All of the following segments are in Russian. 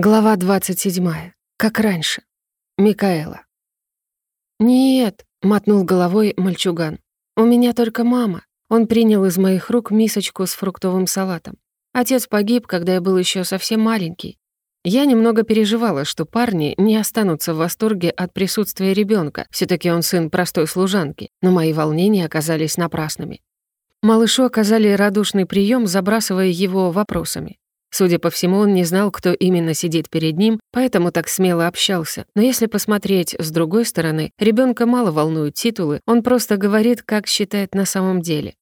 Глава 27. Как раньше. Микаэла. «Нет», — мотнул головой мальчуган. «У меня только мама». Он принял из моих рук мисочку с фруктовым салатом. Отец погиб, когда я был еще совсем маленький. Я немного переживала, что парни не останутся в восторге от присутствия ребенка. все таки он сын простой служанки, но мои волнения оказались напрасными. Малышу оказали радушный прием, забрасывая его вопросами. Судя по всему, он не знал, кто именно сидит перед ним, поэтому так смело общался. Но если посмотреть с другой стороны, ребенка мало волнуют титулы, он просто говорит, как считает на самом деле.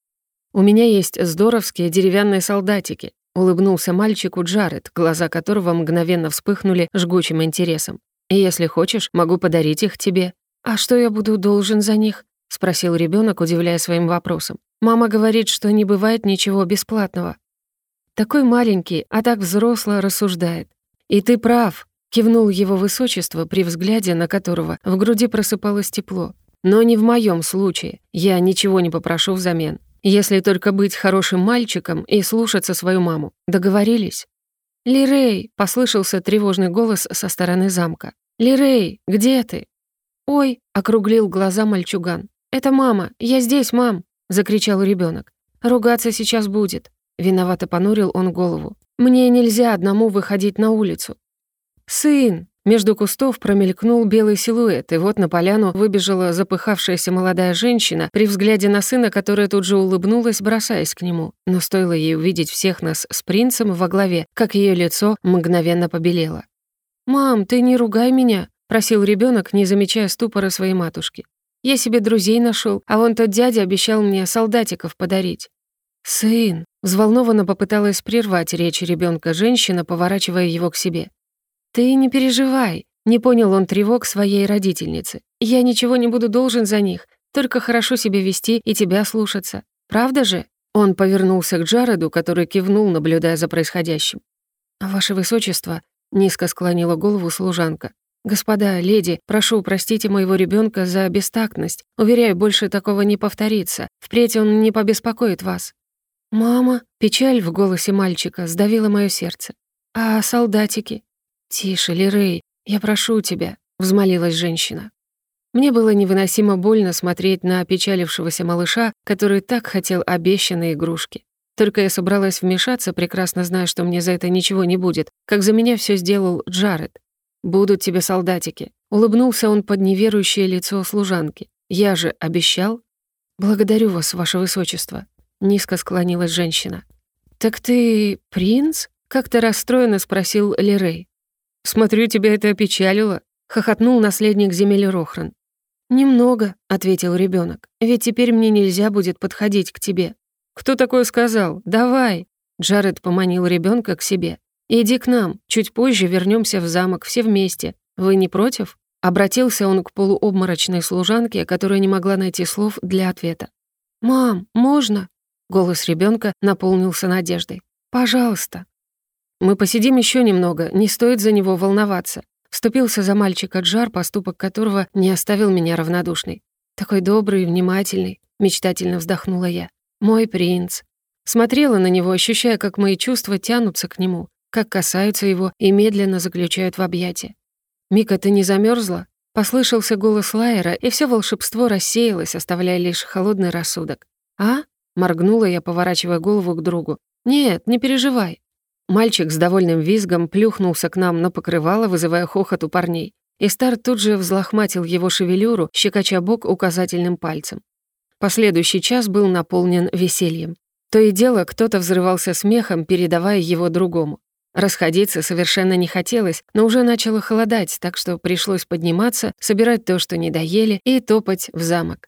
«У меня есть здоровские деревянные солдатики», — улыбнулся мальчику Джаред, глаза которого мгновенно вспыхнули жгучим интересом. «И если хочешь, могу подарить их тебе». «А что я буду должен за них?» — спросил ребенок, удивляя своим вопросом. «Мама говорит, что не бывает ничего бесплатного». Такой маленький, а так взросло рассуждает. «И ты прав», — кивнул его высочество, при взгляде на которого в груди просыпалось тепло. «Но не в моем случае. Я ничего не попрошу взамен. Если только быть хорошим мальчиком и слушаться свою маму. Договорились?» «Лирей!» — послышался тревожный голос со стороны замка. «Лирей, где ты?» «Ой!» — округлил глаза мальчуган. «Это мама! Я здесь, мам!» — закричал ребенок. «Ругаться сейчас будет. Виновато понурил он голову. «Мне нельзя одному выходить на улицу». «Сын!» Между кустов промелькнул белый силуэт, и вот на поляну выбежала запыхавшаяся молодая женщина при взгляде на сына, которая тут же улыбнулась, бросаясь к нему. Но стоило ей увидеть всех нас с принцем во главе, как ее лицо мгновенно побелело. «Мам, ты не ругай меня», — просил ребенок, не замечая ступора своей матушки. «Я себе друзей нашел, а вон тот дядя обещал мне солдатиков подарить». «Сын!» — взволнованно попыталась прервать речь ребенка женщина, поворачивая его к себе. «Ты не переживай!» — не понял он тревог своей родительницы. «Я ничего не буду должен за них, только хорошо себя вести и тебя слушаться. Правда же?» Он повернулся к Джареду, который кивнул, наблюдая за происходящим. «Ваше Высочество», — низко склонила голову служанка. «Господа, леди, прошу, простите моего ребенка за бестактность. Уверяю, больше такого не повторится. Впредь он не побеспокоит вас». «Мама!» — печаль в голосе мальчика сдавила моё сердце. «А солдатики?» «Тише, Лирей, я прошу тебя», — взмолилась женщина. Мне было невыносимо больно смотреть на опечалившегося малыша, который так хотел обещанные игрушки. Только я собралась вмешаться, прекрасно зная, что мне за это ничего не будет, как за меня всё сделал Джаред. «Будут тебе солдатики», — улыбнулся он под неверующее лицо служанки. «Я же обещал?» «Благодарю вас, ваше высочество», Низко склонилась женщина. «Так ты принц?» — как-то расстроенно спросил Лерей. «Смотрю, тебя это опечалило», — хохотнул наследник земель Рохран. «Немного», — ответил ребенок. «Ведь теперь мне нельзя будет подходить к тебе». «Кто такое сказал? Давай!» Джаред поманил ребенка к себе. «Иди к нам, чуть позже вернемся в замок, все вместе. Вы не против?» Обратился он к полуобморочной служанке, которая не могла найти слов для ответа. «Мам, можно?» Голос ребенка наполнился надеждой. «Пожалуйста». «Мы посидим еще немного, не стоит за него волноваться», вступился за мальчика Джар, поступок которого не оставил меня равнодушной. «Такой добрый и внимательный», — мечтательно вздохнула я. «Мой принц». Смотрела на него, ощущая, как мои чувства тянутся к нему, как касаются его и медленно заключают в объятия. «Мика, ты не замерзла? Послышался голос Лайера, и все волшебство рассеялось, оставляя лишь холодный рассудок. «А?» Моргнула я, поворачивая голову к другу. «Нет, не переживай». Мальчик с довольным визгом плюхнулся к нам на покрывало, вызывая хохот у парней. И Стар тут же взлохматил его шевелюру, щекоча бок указательным пальцем. Последующий час был наполнен весельем. То и дело, кто-то взрывался смехом, передавая его другому. Расходиться совершенно не хотелось, но уже начало холодать, так что пришлось подниматься, собирать то, что не доели, и топать в замок.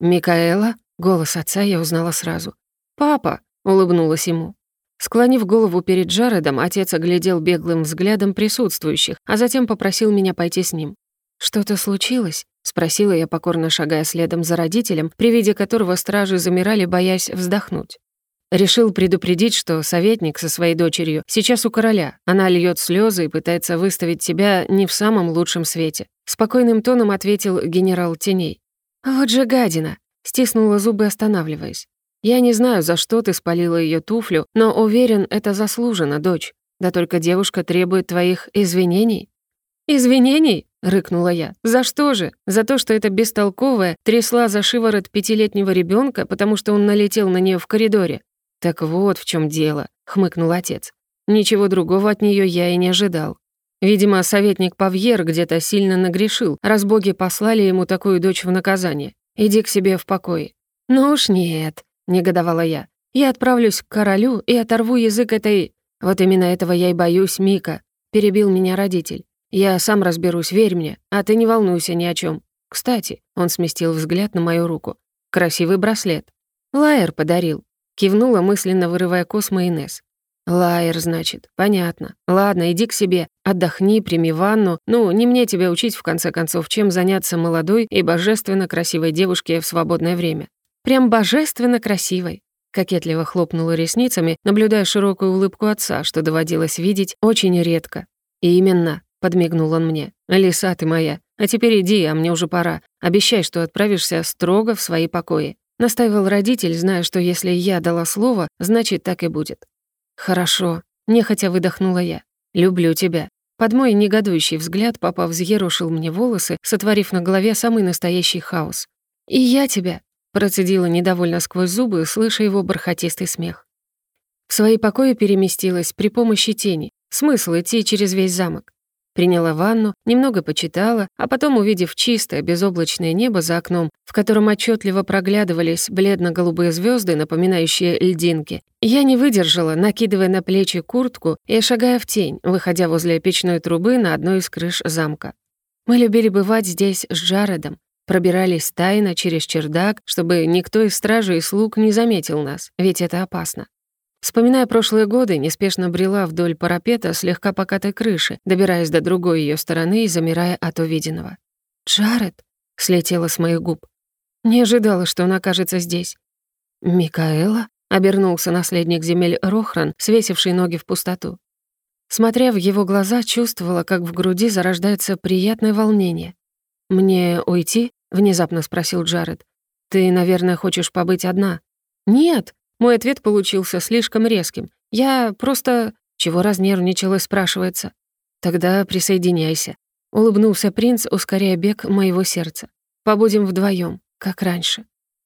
«Микаэла?» Голос отца я узнала сразу. «Папа!» — улыбнулась ему. Склонив голову перед Джаредом, отец оглядел беглым взглядом присутствующих, а затем попросил меня пойти с ним. «Что-то случилось?» — спросила я, покорно шагая следом за родителем, при виде которого стражи замирали, боясь вздохнуть. Решил предупредить, что советник со своей дочерью сейчас у короля. Она льет слезы и пытается выставить себя не в самом лучшем свете. Спокойным тоном ответил генерал Теней. «Вот же гадина! Стиснула зубы, останавливаясь. «Я не знаю, за что ты спалила ее туфлю, но уверен, это заслуженно, дочь. Да только девушка требует твоих извинений». «Извинений?» — рыкнула я. «За что же? За то, что эта бестолковая трясла за шиворот пятилетнего ребенка, потому что он налетел на нее в коридоре?» «Так вот в чем дело», — хмыкнул отец. «Ничего другого от нее я и не ожидал. Видимо, советник Павьер где-то сильно нагрешил, раз боги послали ему такую дочь в наказание. Иди к себе в покое». «Ну уж нет», — негодовала я. «Я отправлюсь к королю и оторву язык этой...» «Вот именно этого я и боюсь, Мика», — перебил меня родитель. «Я сам разберусь, верь мне, а ты не волнуйся ни о чем. Кстати», — он сместил взгляд на мою руку. «Красивый браслет. Лайер подарил». Кивнула, мысленно вырывая космо Инесс. «Лайер, значит. Понятно. Ладно, иди к себе. Отдохни, прими ванну. Ну, не мне тебя учить, в конце концов, чем заняться молодой и божественно красивой девушке в свободное время. Прям божественно красивой». Кокетливо хлопнула ресницами, наблюдая широкую улыбку отца, что доводилось видеть очень редко. И «Именно», — подмигнул он мне. «Лиса ты моя. А теперь иди, а мне уже пора. Обещай, что отправишься строго в свои покои». Настаивал родитель, зная, что если я дала слово, значит, так и будет. «Хорошо», — нехотя выдохнула я. «Люблю тебя». Под мой негодующий взгляд папа взъерошил мне волосы, сотворив на голове самый настоящий хаос. «И я тебя», — процедила недовольно сквозь зубы, слыша его бархатистый смех. В свои покои переместилась при помощи тени. Смысл идти через весь замок. Приняла ванну, немного почитала, а потом, увидев чистое, безоблачное небо за окном, в котором отчетливо проглядывались бледно-голубые звезды, напоминающие льдинки, я не выдержала, накидывая на плечи куртку и шагая в тень, выходя возле печной трубы на одной из крыш замка. Мы любили бывать здесь с Джаредом, пробирались тайно через чердак, чтобы никто из стражи и слуг не заметил нас, ведь это опасно. Вспоминая прошлые годы, неспешно брела вдоль парапета слегка покатой крыши, добираясь до другой ее стороны и замирая от увиденного. «Джаред!» — слетела с моих губ. Не ожидала, что он окажется здесь. «Микаэла?» — обернулся наследник земель Рохран, свесивший ноги в пустоту. Смотря в его глаза, чувствовала, как в груди зарождается приятное волнение. «Мне уйти?» — внезапно спросил Джаред. «Ты, наверное, хочешь побыть одна?» «Нет!» Мой ответ получился слишком резким. Я просто... Чего разнервничалась, спрашивается. Тогда присоединяйся. Улыбнулся принц, ускоряя бег моего сердца. Побудем вдвоем, как раньше.